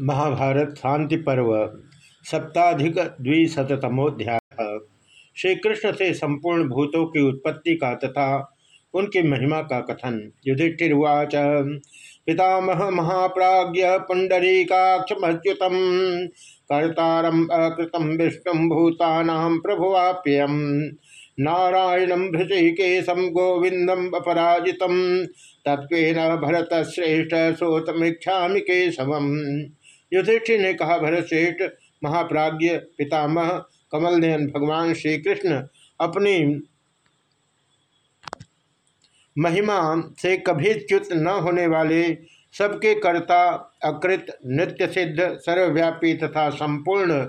महाभारत शांति पर्व, सप्ताधिक द्विशतमोध्याय श्री कृष्ण से संपूर्ण भूतों की उत्पत्ति का तथा उनकी महिमा का कथन। युधिष्ठिर्वाच, पितामह महाप्राज्य पुंडरीकाक्षमच्युत कर्तारम अकृतम विष्णु भूतानाम प्रभुवाप्यम नारायणम भृषिकेशम गोविंदम अपराजित तत्व भरत श्रेष्ठ श्रोतमीक्षा केशव युधिष्ठिर ने कहा, भरत श्रेष्ठ महाप्राज्य पितामह कमल नयन भगवान श्री कृष्ण अपनी महिमा से कभी च्युत न होने वाले सबके कर्ता अकृत नित्य सिद्ध, सर्वव्यापी तथा संपूर्ण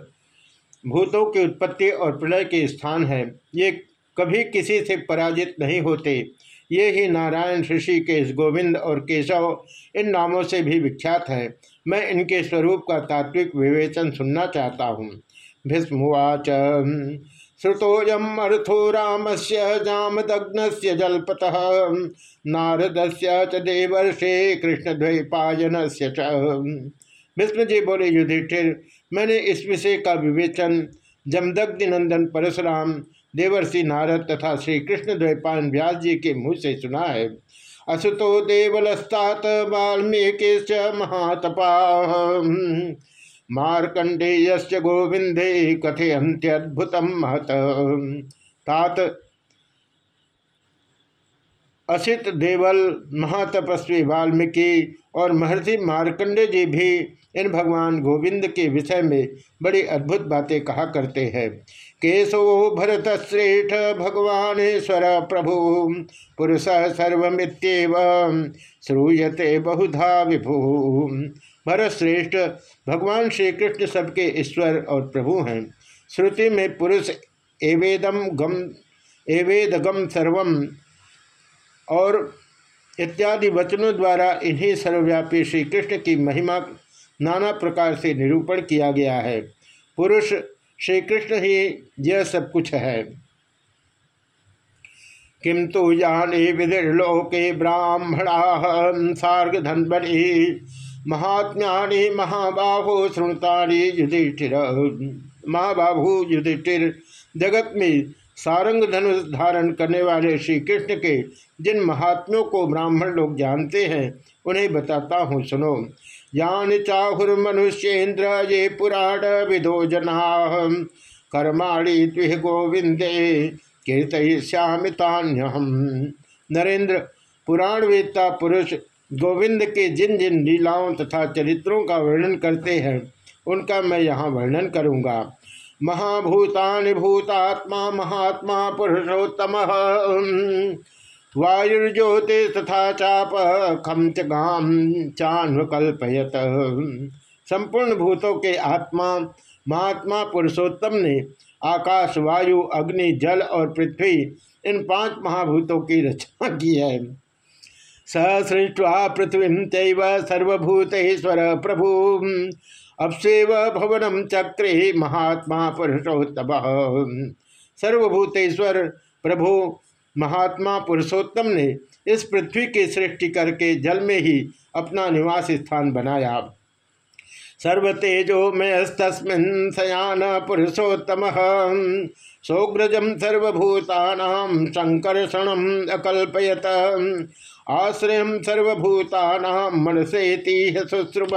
भूतों की उत्पत्ति और प्रलय के स्थान है। ये कभी किसी से पराजित नहीं होते। ये ही नारायण ऋषिकेश गोविंद और केशव इन नामों से भी विख्यात हैं। मैं इनके स्वरूप का तात्विक विवेचन सुनना चाहता हूँ। भीष्मवाच श्रुतोयम अर्थो राम से जामदग्न से जलपत नारद से देवर्षे कृष्णद्वैपायन से भीष्म जी बोले, युधिष्ठिर, मैंने इस विषय का विवेचन जमदग्नि नंदन परशुराम, देवर्षि नारद तथा श्री कृष्ण द्वैपान व्यास जी के मुँह से सुना है। असुतो देवलस्तात वाल्मीकि महातपा। मार्कंडेय गोविंदे कथयंत्यद्भुत महत। तात असित देवल महातपस्वी वाल्मीकि और महर्षि मार्कंडे जी भी इन भगवान गोविंद के विषय में बड़ी अद्भुत बातें कहा करते हैं। केशो भरत श्रेष्ठ भगवानेश्वर प्रभु, पुरुष सर्वमित्येव श्रूयते बहुधा विभु। भरत श्रेष्ठ भगवान श्री कृष्ण सबके ईश्वर और प्रभु हैं। श्रुति में पुरुष एवेदम गम, एवेदगम सर्वम और इत्यादि वचनों द्वारा इन्हीं सर्वव्यापी श्री कृष्ण की महिमा नाना प्रकार से निरूपण किया गया है। पुरुष श्री कृष्ण ही यह सब कुछ है। किंतु जाने विधिर्लोके ब्राह्मणा सार्ग धनबली महात्म्यानि महाबाहो श्रृणतानि युधिष्ठिर, महाबाहु युधिष्ठिर जगत में सारंग धनुष धारण करने वाले श्री कृष्ण के जिन महात्म्यों को ब्राह्मण लोग जानते हैं, उन्हें बताता हूँ, सुनो। यान चाहुर्मनुष्येन्द्र ये पुराण विदो जना। कर्माणी त्विह गोविंदे कीर्तय्यामितान्यहम नरेंद्र पुराण वेदता पुरुष गोविंद के जिन जिन लीलाओं तथा चरित्रों का वर्णन करते हैं, उनका मैं यहाँ वर्णन करूँगा। महाभूतानि भूतात्मा, महात्मा पुरुषोत्तम। वायुर्ज्योति तथा चाप खम चाम चान्वकल्पयत। संपूर्ण भूतों के आत्मा, महात्मा पुरुषोत्तम ने आकाश, वायु, अग्नि, जल और पृथ्वी, इन पाँच महाभूतों की रचना की है। सृष्टवा पृथ्वी तैव सर्वभूतेश्वर प्रभु। अपसेव भवनम चक्रे महात्मा पुरुषोत्तम। सर्वभूतेश्वर प्रभु महात्मा पुरुषोत्तम ने इस पृथ्वी की सृष्टि करके जल में ही अपना निवास स्थान बनाया। सर्वतेजो में सयान पुरुषोत्तम। सौग्रजम सर्वभूतानाम संकर्षण अकल्पयत। आश्रय सर्वभूतानाम मनसेति शुश्रुभ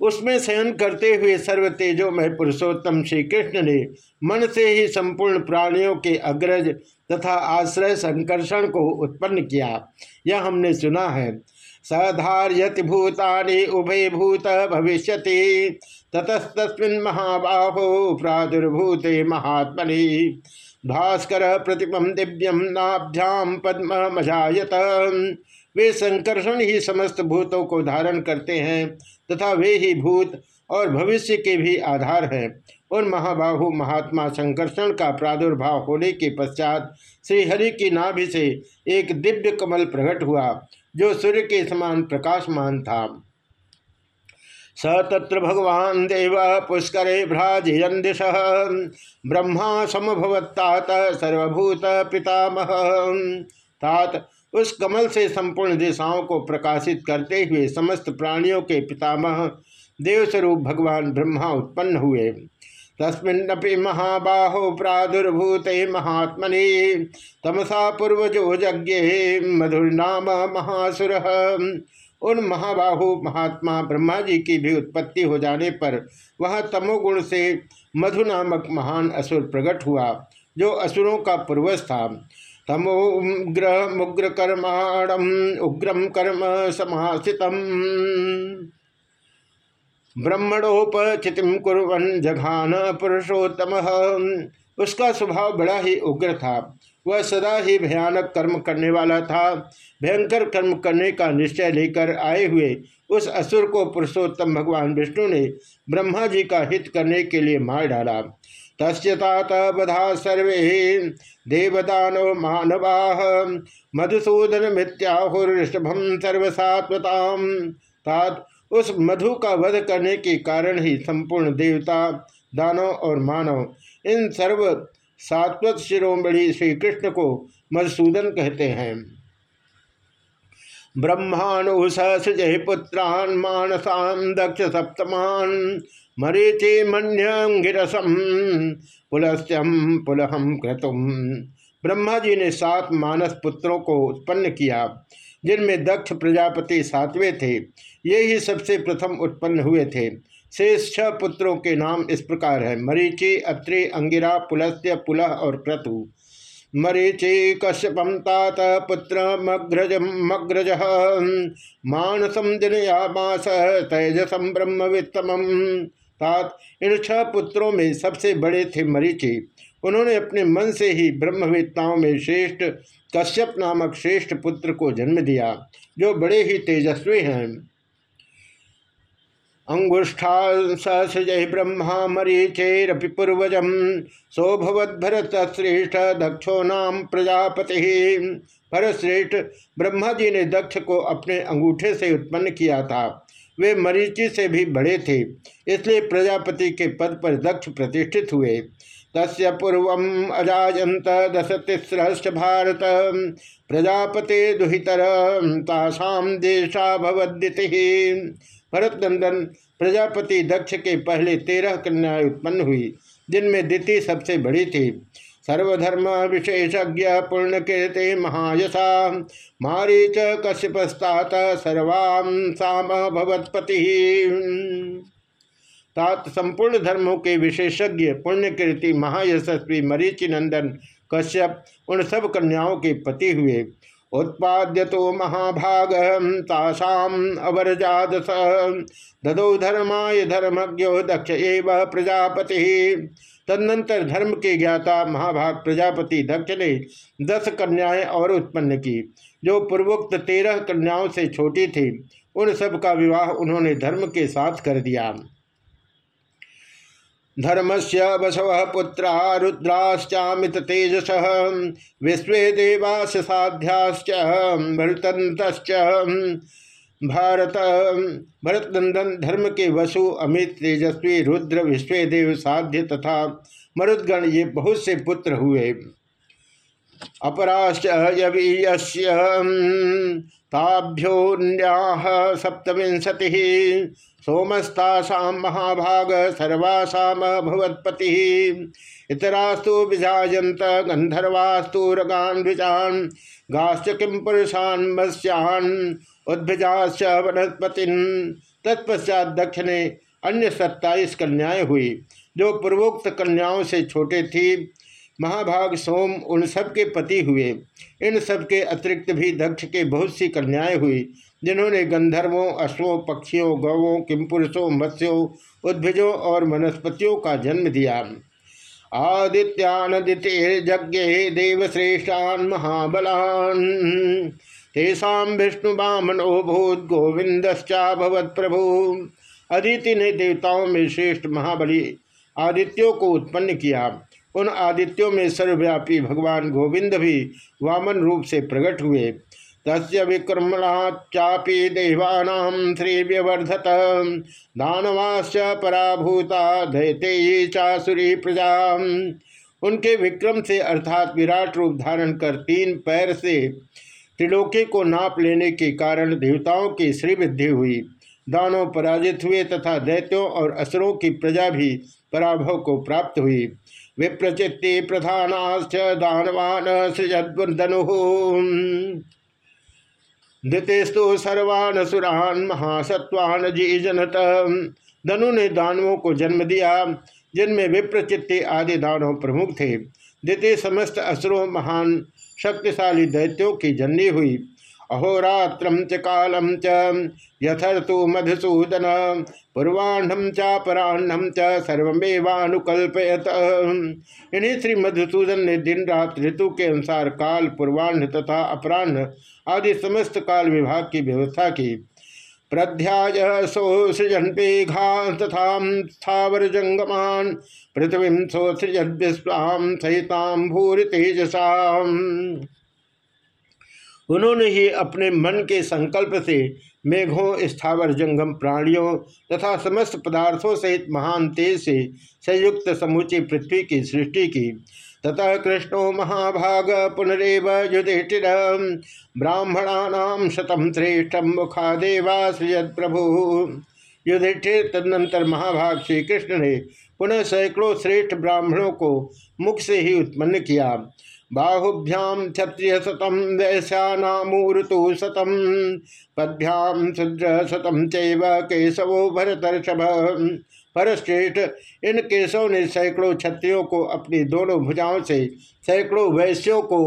उसमें शयन करते हुए सर्व तेजो में पुरुषोत्तम श्री कृष्ण ने मन से ही संपूर्ण प्राणियों के अग्रज तथा आश्रय संकर्षण को उत्पन्न किया। यह हमने सुना है। सधार्यति भूतानि उभय भूत भविष्य ततस्तस्मिन् महाबाहो प्रादुर्भूते महात्मनि। भास्कर प्रतिपम दिव्यम नाभ्याम पद्म मजायत वे संकर्षण ही समस्त भूतों को धारण करते हैं, तथा वे ही भूत और भविष्य के भी आधार हैं। उन महाबाहु महात्मा संकर्षण का प्रादुर्भाव होने के पश्चात श्रीहरि की नाभि से एक दिव्य कमल प्रकट हुआ, जो सूर्य के समान प्रकाशमान था। स तत्र भगवान देव पुष्कर भ्राजयन दिश ब्रह्मा समभवत्तात सर्वभूत पितामह। तात उस कमल से संपूर्ण दिशाओं को प्रकाशित करते हुए समस्त प्राणियों के पितामह देवस्वरूप भगवान ब्रह्मा उत्पन्न हुए। तस्मिन्नपि महाबाहो प्रादुर्भूत महात्मने तमसा पूर्वजो यज्ञे मधुर्नाम महासुर। उन महाबाहु महात्मा ब्रह्मा जी की भी उत्पत्ति हो जाने पर वह तमोगुण से मधु नामक महान असुर प्रकट हुआ, जो असुरों का पूर्वज था। तमोग्र मुग्र कर्माणम उग्रम कर्म समासितम। ब्रह्मणोपचितिम कुरन जघान पुरुषोत्तम। उसका स्वभाव बड़ा ही उग्र था। वह सदा ही भयानक कर्म करने वाला था। भयंकर कर्म करने का निश्चय लेकर आए हुए उस असुर को पुरुषोत्तम भगवान विष्णु ने ब्रह्मा जी का हित करने के लिए मार डाला। तस्तात बधा सर्वे देवदानो मानवा मधुसूदन मिथ्याहुर्षभम सर्वसात्वताम। तात उस मधु का वध करने के कारण ही संपूर्ण देवता, दानव और मानव इन सर्व सात्वत शिरोमणि श्री कृष्ण को मधुसूदन कहते हैं। ब्रह्माणु सृजय पुत्रान मानसान दक्ष सप्तमान मरीचि मन्यंगिरसम पुलस्यम पुलहम क्रतुम ब्रह्मा जी ने सात मानस पुत्रों को उत्पन्न किया, जिनमें दक्ष प्रजापति सातवें थे। ये ही सबसे प्रथम उत्पन्न हुए थे। शेष छह पुत्रों के नाम इस प्रकार है। मरीचि, अत्रि, अंगिरा पुलस्त्य पुलह और क्रतु मरीचि कश्यपम तात, पुत्र मग्रज मग्रज मानसम जनयामास तेजसम ब्रह्मवित्तम। तात, इन छह पुत्रों में सबसे बड़े थे मरीचि। उन्होंने अपने मन से ही ब्रह्मवेत्ताओं में श्रेष्ठ कश्यप नामक श्रेष्ठ पुत्र को जन्म दिया, जो बड़े ही तेजस्वी हैं। अंगुष्ठा सृजय ब्रह्मा मरीचेरपि पूर्वज भरत श्रेष्ठ दक्षो नाम प्रजापति। भरतश्रेष्ठ ब्रह्मा जी ने दक्ष को अपने अंगूठे से उत्पन्न किया था। वे मरीचि से भी बड़े थे, इसलिए प्रजापति के पद पर दक्ष प्रतिष्ठित हुए। तस् पूर्व अजाजंत दश तिस्रश्च भारत, प्रजापते दुहितर तासाम देशा भवद्दिति भरत नंदन प्रजापति दक्ष के पहले तेरह कन्याएँ उत्पन्न हुई, जिनमें दिति सबसे बड़ी थी। सर्वधर्म विशेषज्ञ पूर्ण कीर्ति महायशा मारी च कश्यपस्तात सर्वाम साम भवत्पति। तात संपूर्ण धर्मों के विशेषज्ञ पुण्यकीर्ति महायशस्वी मरीचि नंदन कश्यप उन सब कन्याओं के पति हुए। उत्पाद्य तो महाभाग तासाम अवरजाद ददो धर्माय धर्मज्ञो दक्ष एव प्रजापति। तदनंतर धर्म के ज्ञाता महाभाग प्रजापति दक्ष ने दस कन्याएँ और उत्पन्न की, जो पूर्वोक्त तेरह कन्याओं से छोटी थी। उन सब का विवाह उन्होंने धर्म के साथ कर दिया। धर्म से बसव पुत्र रुद्राश्चामित तेजस, विश्व देवास साध्याश्च भारत भरत नंदन धर्म के वसु अमित तेजस्वी, रुद्र विश्वदेव साध्य तथा मरुदगण ये बहुत से पुत्र हुए। अपराश्च यवीयस्य ताभ्योन्याह सप्तविंशति सोमस्तासा महाभाग सर्वासाम भवत्पति इतरास्तु विजाजंत गंधर्वास्तु रगान विजान गाश्च किम पुरुषान मत्स्यान, उद्भिजाश्च वनस्पति तत्पश्चात दक्ष ने अन्य सत्ताईस कन्याएँ हुई, जो पूर्वोक्त कन्याओं से छोटे थी। महाभाग सोम उन सब के पति हुए। इन सब के अतिरिक्त भी दक्ष के बहुत सी कन्याएँ हुई जिन्होंने गंधर्वों, अश्वों, पक्षियों, गौवों किमपुरुषों मत्स्यों, उद्भिजों और वनस्पतियों का जन्म दिया। आदित्यानदित्य यज्ञ देवश्रेष्ठान महाबलान। तेषा विष्णु बामनो भूत गोविंदश्चाभवत प्रभु। अदिति ने देवताओं में श्रेष्ठ महाबली आदित्यों को उत्पन्न किया। उन आदित्यों में सर्वव्यापी भगवान गोविंद भी वामन रूप से प्रकट हुए। तस्य विक्रमणाचापी देवानां श्रीव्यवर्धत। दानवाश्च पराभूता दैते चासुरी प्रजा। उनके विक्रम से अर्थात विराट रूप धारण कर तीन पैर से त्रिलोकी को नाप लेने के कारण देवताओं की श्रीवृद्धि हुई। दानों पराजित हुए तथा दैत्यों और असुरों की प्रजा भी पराभव को प्राप्त हुई। विप्रचित्ति प्रधानाश्च दानवान सृजनु दितेस्तु सर्वान सुरान महासत्वान जी जनत धनु ने दानवों को जन्म दिया, जिनमें विप्रचित्ते आदि दानव प्रमुख थे। द्वितीय समस्त असुरों महान, शक्तिशाली दैत्यों की जननी हुई। अहोरात्रम च कालम च यथर्तु मधुसूदन पूर्वाह्नम चापराह्नम च सर्वमेवानुकल्पयत। इन्हीं श्री मधुसूदन ने दिन रात ऋतु के अनुसार काल, पूर्वाह्न तथा अपराह्न आदि समस्त काल विभाग की व्यवस्था की। प्रध्याय सोसृजन पेघा तथा स्थावर जंगमान पृथ्वी सोसृजन विश्वाम सहिताम भूरि तेजसा उन्होंने ही अपने मन के संकल्प से मेघों, स्थावर, जंगम प्राणियों तथा समस्त पदार्थों सहित महान तेज से संयुक्त समूची पृथ्वी की सृष्टि की। ततः कृष्णो महाभाग पुनरव युधिष्ठिर। ब्राह्मणा शतम श्रेष्ठम मुखा देवा सृजत प्रभु। युधिष्ठिर तदनंतर महाभाग श्री कृष्ण ने पुनः सैकड़ों श्रेष्ठ ब्राह्मणों को मुख से ही उत्पन्न किया। बाहुभ्याम क्षत्रिय शतम वैश्यानामूर्तु शतम पदभ्याम शुद्र शतम चैव केशवो भरतर्षभ। परश्रेष्ठ, इन केशव ने सैकड़ों क्षत्रियों को अपनी दोनों भुजाओं से, सैकड़ों वैश्यों को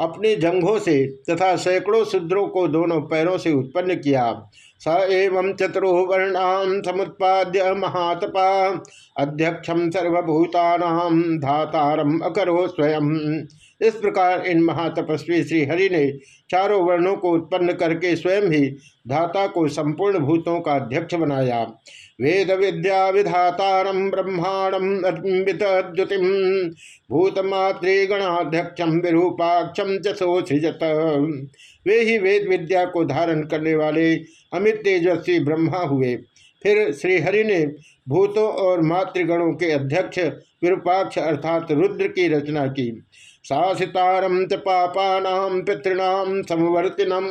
अपनी जंघों से तथा सैकड़ों शूद्रों को दोनों पैरों से उत्पन्न किया। स एवं चतुर्वर्णाम समुत्पाद्य महातपा। अध्यक्षम सर्वभूतानाम धातारम अकरो स्वयं इस प्रकार इन महातपस्वी श्री हरि ने चारों वर्णों को उत्पन्न करके स्वयं ही धाता को संपूर्ण भूतों का अध्यक्ष बनाया। वेद विद्या विधातारम ब्रह्मांडम अद्युतिम भूतमातृगणाध्यक्षम विरूपाक्षम चोसृजत वे ही वेद विद्या को धारण करने वाले अमित तेजस्वी ब्रह्मा हुए। फिर श्रीहरि ने भूतों और मातृगणों के अध्यक्ष विरूपाक्ष अर्थात रुद्र की रचना की। सासितारम च पापानाम पितृणाम समवर्तिनम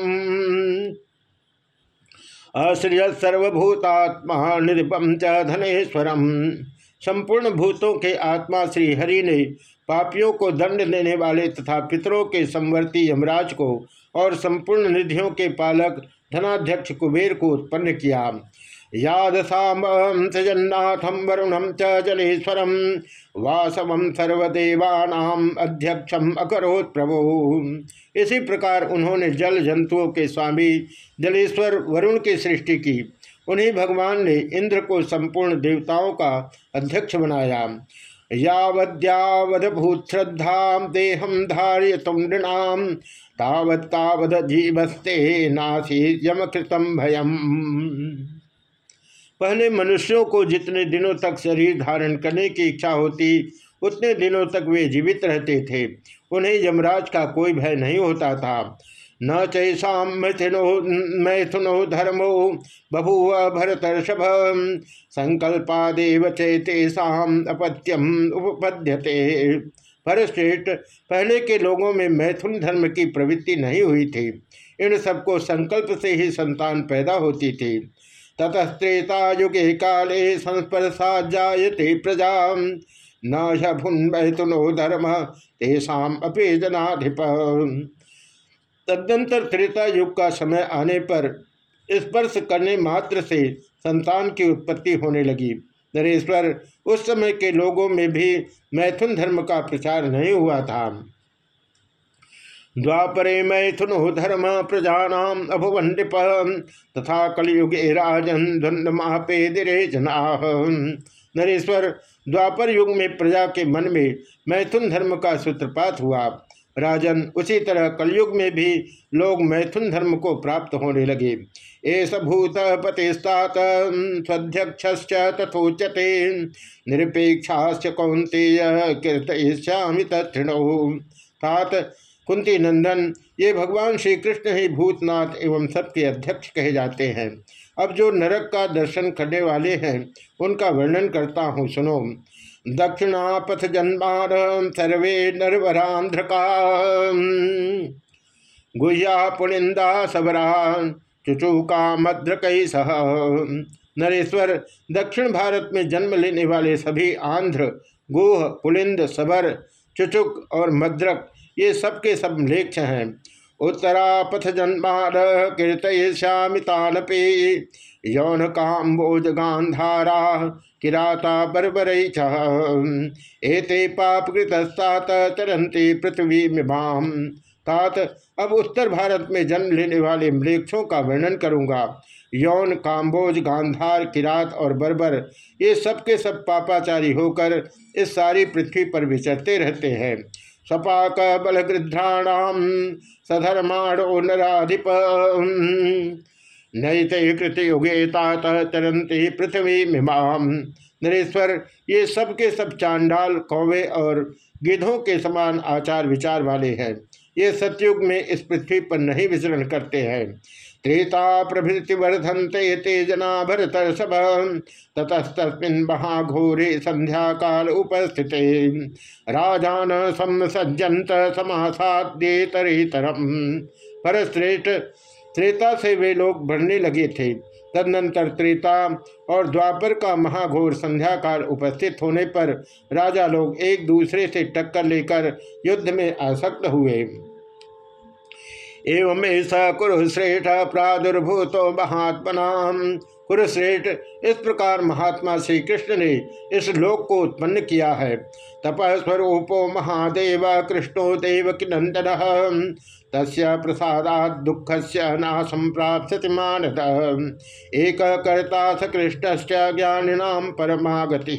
सर्वभूतात्मा निरुपम च धनेश्वरम संपूर्ण भूतों के आत्मा श्री हरि ने पापियों को दंड देने वाले तथा पितरों के संवर्ती यमराज को और संपूर्ण निधियों के पालक धनाध्यक्ष कुबेर को उत्पन्न किया। यादसाम सजन्नाथम वरुणम च जलेश्वरम वासव सर्वदेवानाम अध्यक्षम अकरोत् प्रभु। इसी प्रकार उन्होंने जल जंतुओं के स्वामी, जलेश्वर, वरुण की सृष्टि की। उन्हीं भगवान ने इंद्र को संपूर्ण देवताओं का अध्यक्ष बनाया। यावद्यावदभूत देहम धार्य तुम नृणाम जीवस्ते नासी यमकृतम भयम। पहले मनुष्यों को जितने दिनों तक शरीर धारण करने की इच्छा होती, उतने दिनों तक वे जीवित रहते थे। उन्हें यमराज का कोई भय नहीं होता था। न चैषा मैथिनो, मैथुनो धर्मो बभूव भरतर्षभ। संकल्पादेव चैतेषाम अपत्यम उपपद्यते। भरश्रेष्ठ पहले के लोगों में मैथुन धर्म की प्रवृत्ति नहीं हुई थी। इन सबको संकल्प से ही संतान पैदा होती थी। ततस्त्रेता युगे काले संस्पर्शा जायते प्रजा न मैथुनो धर्म, तेषाम अपेजनाधिप। तदनंतर त्रेता युग का समय आने पर स्पर्श करने मात्र से संतान की उत्पत्ति होने लगी। नरेश्वर, उस समय के लोगों में भी मैथुन धर्म का प्रचार नहीं हुआ था। द्वापरे मैथुन धर्म प्रजानाम अभुवंडिप। तथा कलयुगे राजन धुंध महापेदिरे जना। नरेश्वर, द्वापर युग में प्रजा के मन में मैथुन धर्म का सूत्रपात हुआ। राजन उसी तरह कलयुग में भी लोग मैथुन धर्म को प्राप्त होने लगे। एस भूत पतिस्तात स्वध्यक्ष तथोचते निरपेक्षाश्च कौंतेय कीर्तयिष्यामि तात कुंती नंदन, ये भगवान श्री कृष्ण ही भूतनाथ एवं सबके अध्यक्ष कहे जाते हैं। अब जो नरक का दर्शन करने वाले हैं, उनका वर्णन करता हूँ, सुनो। दक्षिणापथ जन्मार सर्वे नरवरांध्रका गुह्या पुलिंदा सबरा, चुचुका मद्रक सह। नरेश्वर, दक्षिण भारत में जन्म लेने वाले सभी आंध्र, गुह, पुलिंद, सबर, चुचुक और मद्रक ये सब के सब लेख हैं। उत्तरा पथ जन्मार कीर्तयश्यामितानपे यौन काम्बोज गांधारा किराता बर्बर एते पापकृतस्तात चरंती पृथ्वी मिभाम तात, अब उत्तर भारत में जन्म लेने वाले मृक्षों का वर्णन करूँगा। यौन काम्बोज गांधार किरात और बर्बर, ये सब के सब पापाचारी होकर इस सारी पृथ्वी पर विचरते रहते हैं। सपाक बलगृध्राणाम सधर्माणो नराधिप। नैते कृत युगे तात चरंती पृथ्वी मिमाम। नरेश्वर, ये सब के सब चांडाल, कौवे और गिधों के समान आचार विचार वाले हैं। ये सतयुग में इस पृथ्वी पर नहीं विचरण करते हैं। त्रेता प्रभृति वर्धनते तेजना भरत सब ततस्तस्मिन महाघोरे संध्या काल उपस्थित। राजान समसज्जंत समासाद्येतरेतरम। परश्रेष्ठ, त्रेता से वे लोग बढ़ने लगे थे। तदनंतर त्रेता और द्वापर का महाघोर संध्या काल उपस्थित होने पर राजा लोग एक दूसरे से टक्कर लेकर युद्ध में आसक्त हुए। एवं ऐसा कुरुश्रेष्ठ प्रादुर्भूत महात्मना। कुरुश्रेष्ठ, इस प्रकार महात्मा श्री कृष्ण ने इस लोक को उत्पन्न किया है। तपस्वरूपो महादेव, कृष्णो देव नंदन तस्य प्रसादात दुख से नाशम प्राप्त मानद। एक कर्ता स कृष्ण परमागति।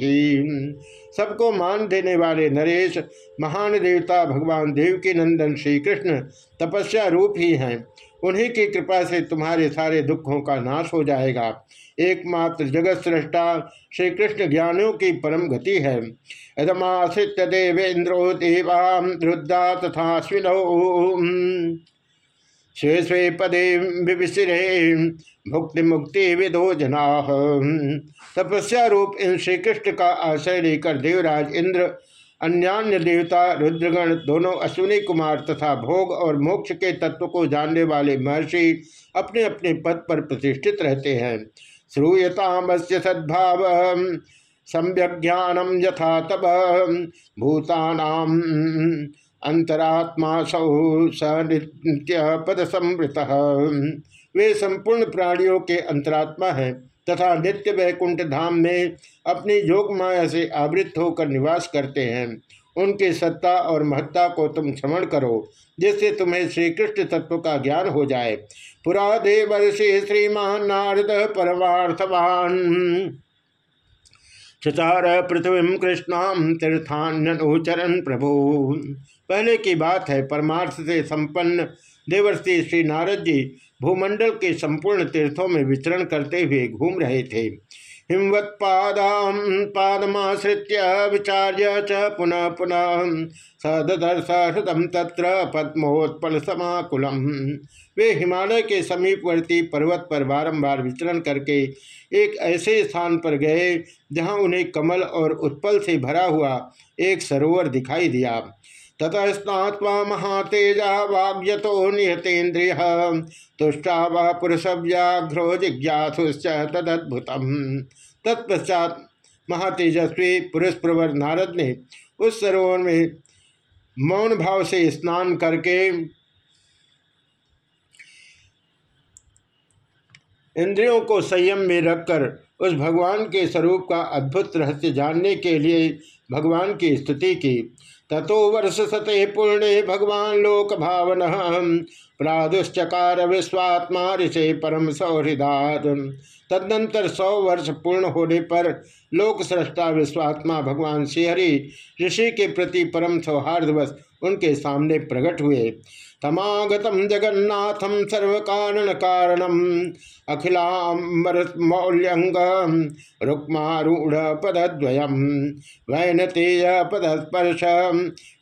सबको मान देने वाले नरेश, महान देवता भगवान देव के नंदन श्री कृष्ण तपस्या रूप ही हैं। उन्हीं की कृपा से तुम्हारे सारे दुखों का नाश हो जाएगा। एकमात्र जगत सृष्टा श्री कृष्ण ज्ञानियों की परम गति है। यदमाश्रित देवेन्द्रो देवा रुद्रा तथा स्वे पदे विविशिरे मुक्ति मुक्ति विदो जना। तपस्या रूप इन श्री कृष्ण का आश्रय लेकर देवराज इंद्र अन्यान्य देवता रुद्रगण, दोनों अश्विनी कुमार तथा भोग और मोक्ष के तत्व को जानने वाले महर्षि अपने अपने पद पर प्रतिष्ठित रहते हैं। श्रूयताम श्रूयतामस्य सद्भाव सम्यक ज्ञानम यथा तब भूतानाम अंतरात्मा सौ सत्य पद समृत वे संपूर्ण प्राणियों के अंतरात्मा हैं तथा नित्य वैकुंठ धाम में अपनी योग माया से आवृत होकर निवास करते हैं। उनकी सत्ता और महत्ता को तुम श्रवण करो, जिससे तुम्हें श्री कृष्ण तत्व का ज्ञान हो जाए। पुरा देवर्षि श्रीमान नारद परमार्थवान। चचार पृथ्वी कृष्णाम तीर्थान्यनुचरण प्रभु। पहले की बात है, परमार्थ से संपन्न देवर्षि श्री नारद जी भूमंडल के संपूर्ण तीर्थों में विचरण करते हुए घूम रहे थे। हिमवत्पादाम पादमाश्रित्य विचार्य च पुनः पुनः हृदम तत्र पद्मोत्पल समाकुलम वे हिमालय के समीपवर्ती पर्वत पर बारंबार विचरण करके एक ऐसे स्थान पर गए, जहाँ उन्हें कमल और उत्पल से भरा हुआ एक सरोवर दिखाई दिया। ततः स्नात्वा महातेजा वाग्यतो निहतेन्द्रिय तुष्टा वह पुरुष व्याघ्रो जिज्ञासुश्च तदद्भुतम। तत्पश्चात महातेजस्वी पुरुष प्रवर नारद ने उस सरोवर में मौन भाव से स्नान करके इंद्रियों को संयम में रखकर उस भगवान के स्वरूप का अद्भुत रहस्य जानने के लिए भगवान की स्तुति की। ततो वर्ष सते पूर्णे भगवान लोक भावन प्रादुश्चकार विश्वात्मा ऋषे परम सौहृदात। तदनंतर सौ वर्ष पूर्ण होने पर लोक सृष्टा विश्वात्मा भगवान श्रीहरि ऋषि के प्रति परम सौहार्दवश उनके सामने प्रकट हुए। तमागतम जगन्नाथम सर्व कारण कारणम अखिलामौल्यंग रुक्मारूढ़ पदद्वयम वैनतेय पदस्पर्श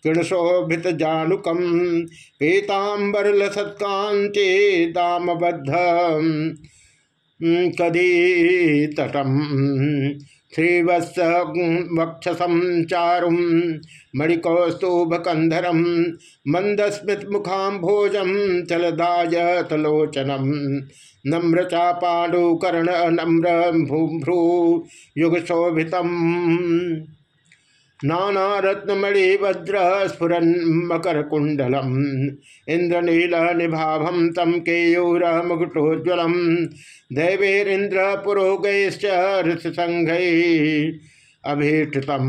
किणशोभित जानुकम पीताम्बरल सत्कांति दामबद्ध कदी तटम श्रीवत्स वक्षसम चारुम मणिकौस्तुभकंधरम मंदस्मित मुखाम भोजम चलदाय तलोचनम नम्र चापाणुकर्ण नम्र भूभ्रू युग शोभितम नाना रत्नमणि वज्र स्फुरन मकर कुंडलम इंद्रनील निभाभम तम केयूर मुकुटोज्वलम दैवेन्द्र पुरोगैश्च ऋषसंघ अभीष्टतम।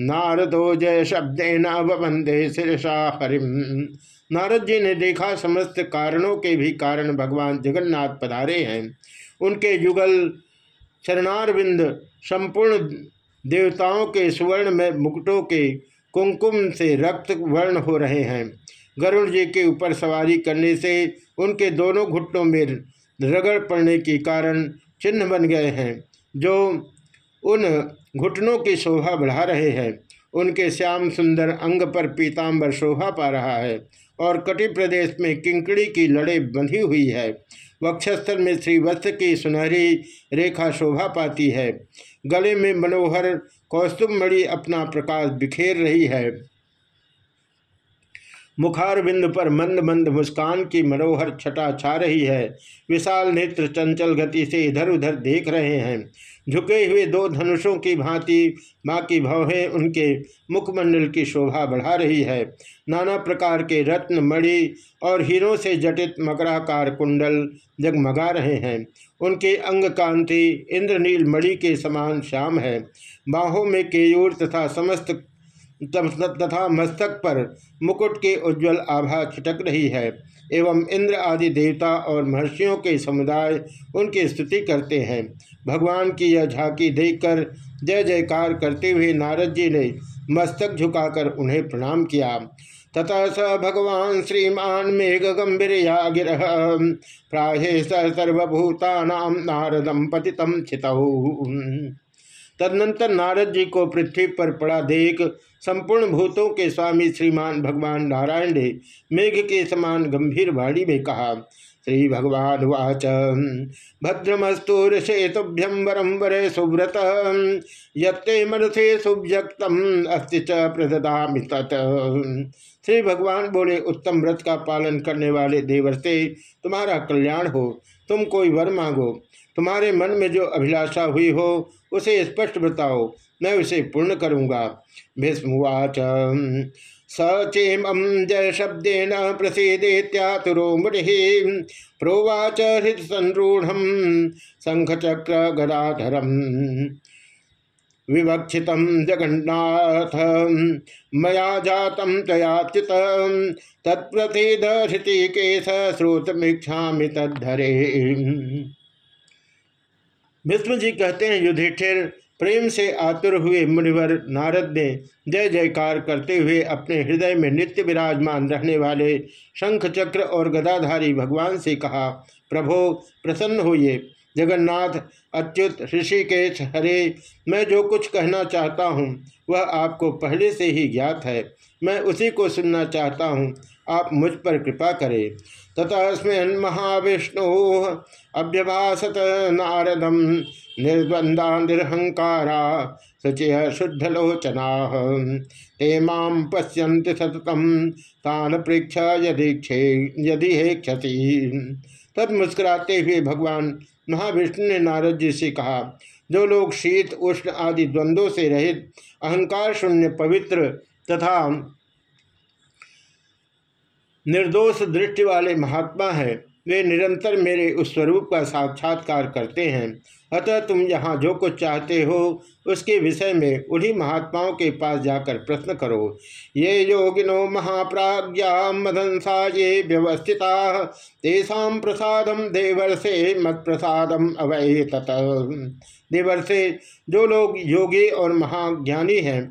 नारदो जय शब्देन वंदे शिरसा हरिम। नारद जी ने देखा समस्त कारणों के भी कारण भगवान जगन्नाथ पधारे हैं। उनके युगल चरणारविंद संपूर्ण देवताओं के सुवर्ण में मुकुटों के कुंकुम से रक्त वर्ण हो रहे हैं। गरुड़ जी के ऊपर सवारी करने से उनके दोनों घुटनों में रगड़ पड़ने के कारण चिन्ह बन गए हैं, जो उन घुटनों की शोभा बढ़ा रहे हैं। उनके श्याम सुंदर अंग पर पीताम्बर शोभा पा रहा है और कटि प्रदेश में किंकड़ी की लड़े बंधी हुई है। वक्षस्थल में श्री वस्त्र की सुनहरी रेखा शोभा पाती है। गले में मनोहर कौस्तुमणि अपना प्रकाश बिखेर रही है। मुखार बिंदु पर मंद मंद मुस्कान की मनोहर छटा छा रही है। विशाल नेत्र चंचल गति से इधर उधर देख रहे हैं। झुके हुए दो धनुषों की भांति बाकी भवें उनके मुखमंडल की शोभा बढ़ा रही है। नाना प्रकार के रत्न, मणि और हीरों से जटित मकराकार कुंडल जगमगा रहे हैं। उनके अंग कांति इंद्रनील, मणि के समान श्याम है। बाहों में केयूर तथा समस्त तथा मस्तक पर मुकुट के उज्जवल आभा छिटक रही है। एवं इंद्र आदि देवता और महर्षियों के समुदाय उनकी स्तुति करते हैं। भगवान की यह झांकी देखकर जय जयकार करते हुए नारद जी ने मस्तक झुकाकर उन्हें प्रणाम किया। ततः स भगवान श्रीमान मेघ गंभीर या गिर प्राहे सर्वभूता नारदम पतितम छितहु तदनंतर नारद जी को पृथ्वी पर पड़ा देख संपूर्ण भूतों के स्वामी श्रीमान भगवान नारायण ने मेघ के समान गंभीर वाणी में कहा, श्री भगवान वाच भद्रमस्तु ऋषेतुभ्यम वरम वरे सुव्रत। ये मनसे सुव्यक्तम अस्ति च प्रददा तत्। श्री भगवान बोले, उत्तम व्रत का पालन करने वाले देवर्ते तुम्हारा कल्याण हो। तुम कोई वर मांगो। तुम्हारे मन में जो अभिलाषा हुई हो, उसे स्पष्ट बताओ। मैं उसे पूर्ण करूँगा। भीष्मवाच, सचेम जय शब्देन प्रसीदेत्यातुरो मुनि प्रोवाच हृत संरूढ़ शंखचक्र गदाधरम विवक्षित जगन्नाथ, मया जात तयाच्युत। तत्प्रथिद हृतिकेश श्रोतमीक्षा तद्धरे। भीष्म जी कहते हैं, युधिष्ठिर प्रेम से आतुर हुए मुनिवर नारद ने जय जयकार करते हुए अपने हृदय में नित्य विराजमान रहने वाले शंख चक्र और गदाधारी भगवान से कहा, प्रभो, प्रसन्न होइए। जगन्नाथ, अच्युत, ऋषिकेश, हरे, मैं जो कुछ कहना चाहता हूँ, वह आपको पहले से ही ज्ञात है। मैं उसी को सुनना चाहता हूँ। आप मुझ पर कृपा करें। ततः स्मृन महाविष्णु अभ्यभाषत नारदम निर्बंधा निरहंकारा शुचय शुद्धलोचना। ते माम पश्यन्ति सततम तान पृक्ष यदि यदि हे क्षति तब मुस्कुराते हुए भगवान महाविष्णु ने नारद जी से कहा, जो लोग शीत, उष्ण आदि द्वंद्वों से रहित, अहंकार शून्य पवित्र तथा निर्दोष दृष्टि वाले महात्मा हैं वे निरंतर मेरे उस स्वरूप का साक्षात्कार करते हैं। अतः तुम यहाँ जो कुछ चाहते हो, उसके विषय में उन्हीं महात्माओं के पास जाकर प्रश्न करो। ये योगिनो महाप्राज्ञा मदंसा ये व्यवस्थिता, तेषा प्रसादम देवर से मत प्रसादम अवै तत देवर से जो लोग योगी और महाज्ञानी हैं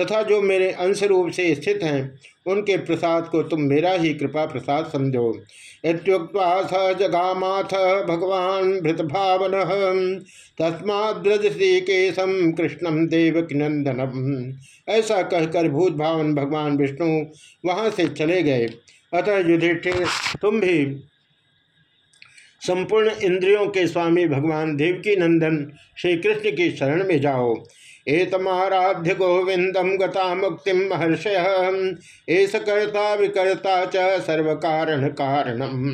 तथा जो मेरे अंश रूप से स्थित हैं, उनके प्रसाद को तुम मेरा ही कृपा प्रसाद समझो। इतुक्ता स जगामाथ भगवान भृत भावन तस्माद्रज श्रीकेशम कृष्णम देवकी नंदनम ऐसा कहकर भूत भावन भगवान विष्णु वहाँ से चले गए। अतः युधिष्ठिर, तुम भी संपूर्ण इंद्रियों के स्वामी भगवान देवकी नंदन श्री कृष्ण की शरण में जाओ। एतमाराध्य गोविंदम गता मुक्ति महर्षय। एस कर्ता विकर्ता च सर्व कारण कारणम।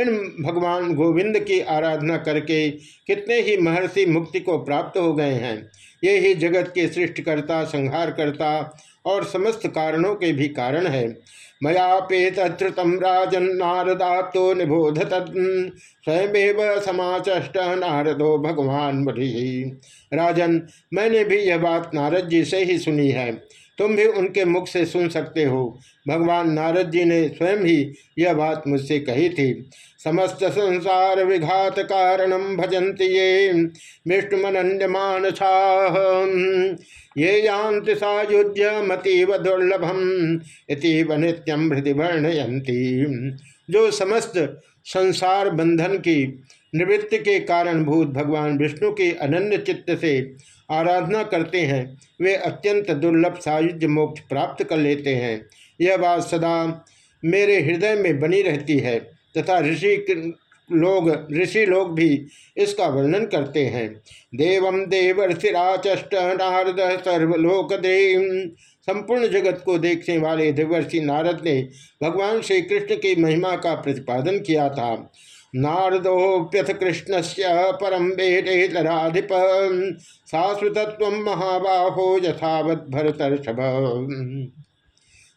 इन भगवान गोविंद की आराधना करके कितने ही महर्षि मुक्ति को प्राप्त हो गए हैं। ये ही जगत के सृष्टिकर्ता, संहारकर्ता और समस्त कारणों के भी कारण है। मयापेतम राजन राजदा तो निबोध स्वयमेव समाचष्ट नारदो भगवान राजन, मैंने भी यह बात नारद जी से ही सुनी है। तुम भी उनके मुख से सुन सकते हो। भगवान नारद जी ने स्वयं ही यह बात मुझसे कही थी। समस्त संसार विघात कारणम भजंत ये। विष्णुमनन्यमान छाह ये यान्ति सायुज्य मतीव दुर्लभम इतिव नित्यम हृदय वर्णयंती जो समस्त संसार बंधन की निवृत्ति के कारण भूत भगवान विष्णु के अनन्य चित्त से आराधना करते हैं। वे अत्यंत दुर्लभ सायुज्य मोक्ष प्राप्त कर लेते हैं। यह बात सदा मेरे हृदय में बनी रहती है तथा ऋषि लोग ऋषि लोग भी इसका वर्णन करते हैं। देवम देवर्षिराचष्ट नारद सर्वलोक देव संपूर्ण जगत को देखने वाले देवर्षि नारद ने भगवान श्री कृष्ण की महिमा का प्रतिपादन किया था। नारदोप्यथ कृष्ण से परम वेदेतराधिप शाश्वतत्व महाबाहो यथावत भरतर्षभ।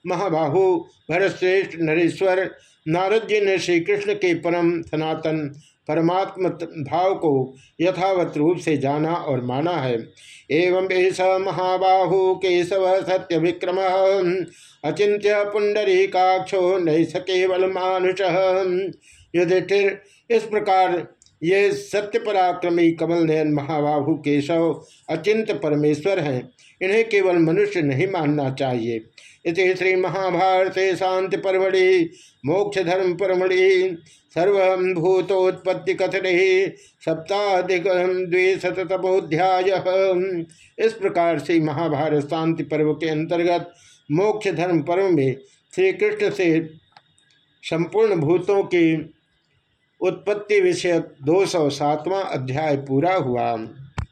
महाबाहु, भरतश्रेष्ठ, नरेश्वर नारद जी ने श्री कृष्ण के परम सनातन परमात्म भाव को यथावत रूप से जाना और माना है। एवं ऐसा महाबाहु केशव सत्य विक्रम अचिंत्य पुंडरी काक्षो नहीं सकेवल मानुष। युधिष्ठिर इस प्रकार ये सत्य पराक्रमी कमल नयन महाबाहु केशव अचिंत परमेश्वर हैं। इन्हें केवल मनुष्य नहीं मानना चाहिए। इस श्री महाभारत शांति परमढ़ि, मोक्ष धर्म परमढ़ि सर्वभूतोत्पत्ति कथन सप्ताधिक द्विशतमोध्याय इस प्रकार से महाभारत शांति पर्व के अंतर्गत मोक्ष धर्म पर्व में श्री कृष्ण से संपूर्ण भूतों की उत्पत्ति विषय दो सौ सातवां अध्याय पूरा हुआ।